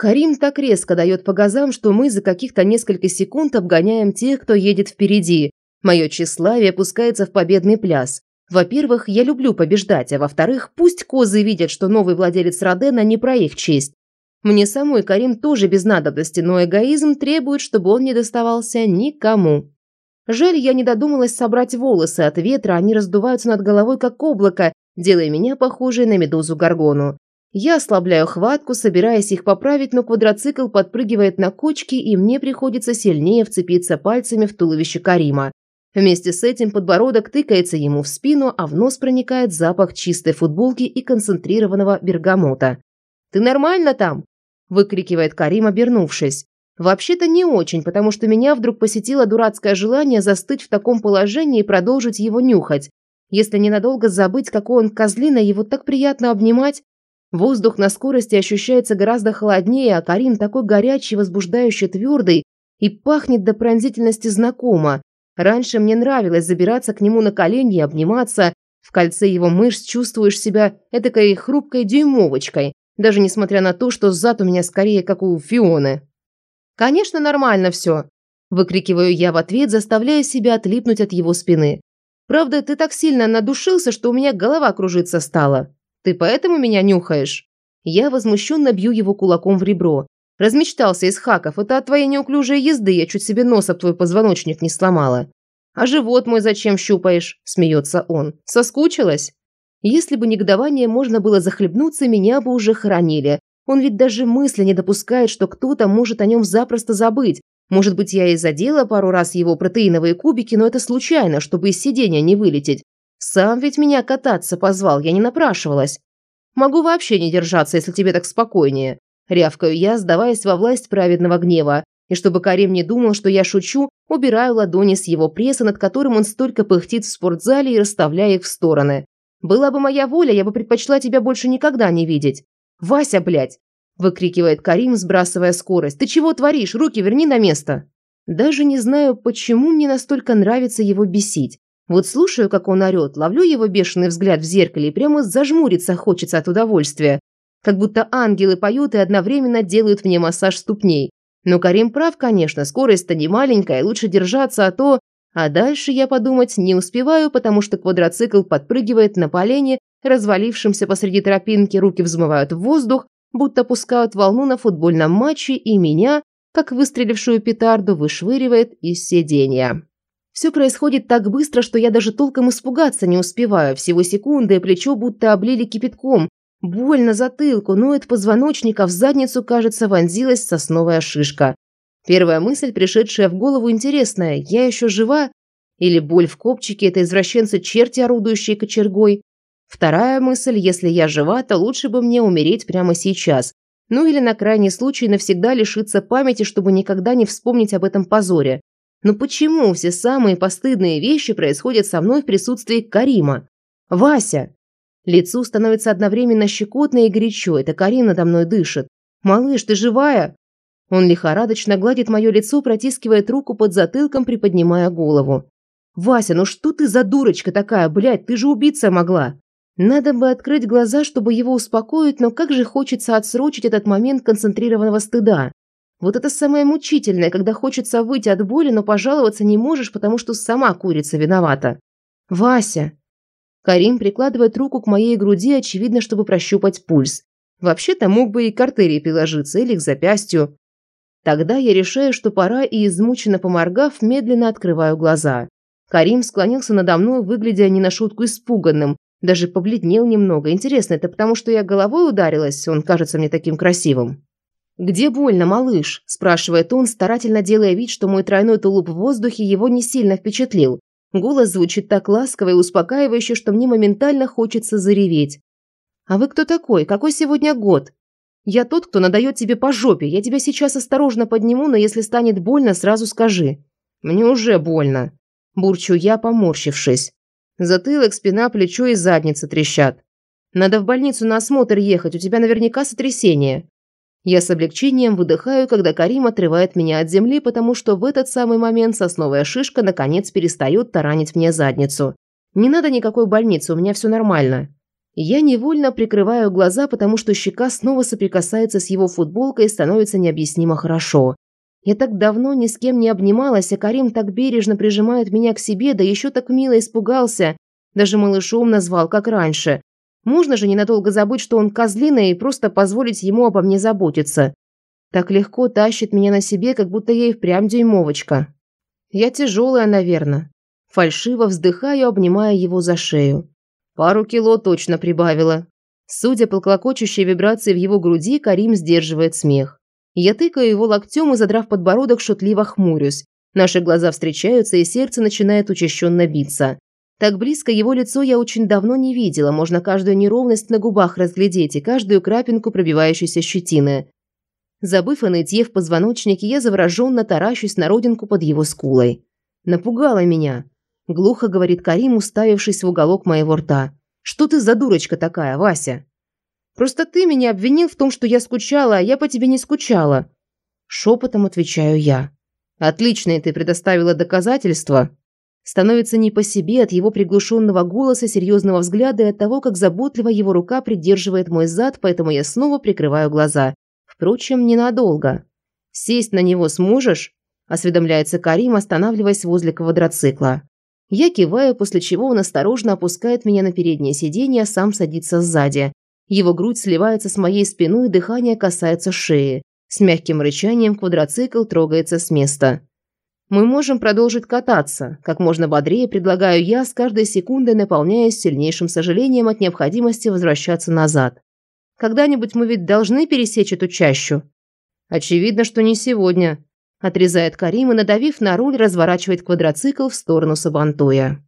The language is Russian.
Карим так резко дает по газам, что мы за каких-то несколько секунд обгоняем тех, кто едет впереди. Мое тщеславие опускается в победный пляс. Во-первых, я люблю побеждать, а во-вторых, пусть козы видят, что новый владелец Родена не про их честь. Мне самой Карим тоже без надобности, но эгоизм требует, чтобы он не доставался никому. Жаль, я не додумалась собрать волосы от ветра, они раздуваются над головой, как облако, делая меня похожей на медузу Гаргону. Я ослабляю хватку, собираясь их поправить, но квадроцикл подпрыгивает на кочке, и мне приходится сильнее вцепиться пальцами в туловище Карима. Вместе с этим подбородок тыкается ему в спину, а в нос проникает запах чистой футболки и концентрированного бергамота. «Ты нормально там?» – выкрикивает Карим, обернувшись. Вообще-то не очень, потому что меня вдруг посетило дурацкое желание застыть в таком положении и продолжить его нюхать. Если ненадолго забыть, какой он козлина, его так приятно обнимать. Воздух на скорости ощущается гораздо холоднее, а Карим такой горячий, возбуждающий твердый и пахнет до пронзительности знакомо. Раньше мне нравилось забираться к нему на колени и обниматься. В кольце его мышц чувствуешь себя этакой хрупкой дюймовочкой, даже несмотря на то, что зад у меня скорее как у Фионы. «Конечно, нормально все», – выкрикиваю я в ответ, заставляя себя отлипнуть от его спины. Правда, ты так сильно надушился, что у меня голова кружиться стала. Ты поэтому меня нюхаешь?» Я возмущенно бью его кулаком в ребро. Размечтался из хаков. Это от твоей неуклюжей езды я чуть себе нос об твой позвоночник не сломала. «А живот мой зачем щупаешь?» – смеется он. «Соскучилась?» Если бы негодование можно было захлебнуться, меня бы уже хоронили. Он ведь даже мысли не допускает, что кто-то может о нем запросто забыть, может быть, я и задела пару раз его протеиновые кубики, но это случайно, чтобы из сидения не вылететь. Сам ведь меня кататься позвал, я не напрашивалась. Могу вообще не держаться, если тебе так спокойнее. Рявкаю я, сдаваясь во власть праведного гнева. И чтобы Карим не думал, что я шучу, убираю ладони с его пресса, над которым он столько пыхтит в спортзале и расставляя их в стороны. Была бы моя воля, я бы предпочла тебя больше никогда не видеть. Вася, блядь, выкрикивает Карим, сбрасывая скорость. «Ты чего творишь? Руки верни на место!» Даже не знаю, почему мне настолько нравится его бесить. Вот слушаю, как он орёт, ловлю его бешеный взгляд в зеркале и прямо зажмуриться хочется от удовольствия. Как будто ангелы поют и одновременно делают мне массаж ступней. Но Карим прав, конечно, скорость-то не маленькая, лучше держаться, а то... А дальше я подумать не успеваю, потому что квадроцикл подпрыгивает на полене, развалившемся посреди тропинки, руки взмывают в воздух, будто пускают волну на футбольном матче, и меня, как выстрелившую петарду, вышвыривает из сиденья. Все происходит так быстро, что я даже толком испугаться не успеваю. Всего секунды, и плечо будто облили кипятком. Больно затылку, ноет позвоночник, а в задницу, кажется, вонзилась сосновая шишка. Первая мысль, пришедшая в голову, интересная. Я еще жива? Или боль в копчике – это извращенцы черти, орудующие кочергой? Вторая мысль, если я жива, то лучше бы мне умереть прямо сейчас. Ну или на крайний случай навсегда лишиться памяти, чтобы никогда не вспомнить об этом позоре. Но почему все самые постыдные вещи происходят со мной в присутствии Карима? Вася! Лицу становится одновременно щекотно и горячо. Это Карим надо мной дышит. «Малыш, ты живая?» Он лихорадочно гладит мое лицо, протискивает руку под затылком, приподнимая голову. «Вася, ну что ты за дурочка такая, блядь, ты же убиться могла!» Надо бы открыть глаза, чтобы его успокоить, но как же хочется отсрочить этот момент концентрированного стыда. Вот это самое мучительное, когда хочется выйти от боли, но пожаловаться не можешь, потому что сама курица виновата. Вася. Карим прикладывает руку к моей груди, очевидно, чтобы прощупать пульс. Вообще-то мог бы и к артерии приложиться или к запястью. Тогда я решаю, что пора, и измученно поморгав, медленно открываю глаза. Карим склонился надо мной, выглядя не на шутку испуганным, даже побледнел немного. Интересно, это потому, что я головой ударилась? Он кажется мне таким красивым. «Где больно, малыш?» – спрашивает он, старательно делая вид, что мой тройной тулуп в воздухе его не сильно впечатлил. Голос звучит так ласково и успокаивающе, что мне моментально хочется зареветь. «А вы кто такой? Какой сегодня год?» «Я тот, кто надает тебе по жопе. Я тебя сейчас осторожно подниму, но если станет больно, сразу скажи». «Мне уже больно», – бурчу я, поморщившись. Затылок, спина, плечо и задница трещат. Надо в больницу на осмотр ехать, у тебя наверняка сотрясение. Я с облегчением выдыхаю, когда Карим отрывает меня от земли, потому что в этот самый момент сосновая шишка наконец перестает таранить мне задницу. Не надо никакой больницы, у меня все нормально. Я невольно прикрываю глаза, потому что щека снова соприкасается с его футболкой и становится необъяснимо хорошо. Я так давно ни с кем не обнималась, а Карим так бережно прижимает меня к себе, да еще так мило испугался. Даже малышом назвал, как раньше. Можно же ненадолго забыть, что он козлина, и просто позволить ему обо мне заботиться. Так легко тащит меня на себе, как будто я и впрямь дюймовочка. Я тяжелая, наверное. Фальшиво вздыхаю, обнимая его за шею. Пару кило точно прибавила. Судя по клокочущей вибрации в его груди, Карим сдерживает смех. Я тыкаю его локтем и, задрав подбородок, шутливо хмурюсь. Наши глаза встречаются, и сердце начинает учащенно биться. Так близко его лицо я очень давно не видела, можно каждую неровность на губах разглядеть и каждую крапинку пробивающейся щетины. Забыв о нытье в позвоночнике, я завороженно таращусь на родинку под его скулой. Напугала меня. Глухо говорит Карим, уставившись в уголок моего рта. «Что ты за дурочка такая, Вася?» «Просто ты меня обвинил в том, что я скучала, а я по тебе не скучала». Шепотом отвечаю я. «Отличные ты предоставила доказательства». Становится не по себе от его приглушенного голоса, серьезного взгляда и от того, как заботливо его рука придерживает мой зад, поэтому я снова прикрываю глаза. Впрочем, ненадолго. «Сесть на него сможешь?» – осведомляется Карим, останавливаясь возле квадроцикла. Я киваю, после чего он осторожно опускает меня на переднее сиденье, а сам садится сзади. Его грудь сливается с моей спиной, дыхание касается шеи. С мягким рычанием квадроцикл трогается с места. Мы можем продолжить кататься. Как можно бодрее предлагаю я, с каждой секундой наполняясь сильнейшим сожалением от необходимости возвращаться назад. Когда-нибудь мы ведь должны пересечь эту чащу. Очевидно, что не сегодня. Отрезает Карим и, надавив на руль, разворачивает квадроцикл в сторону Сабантуя.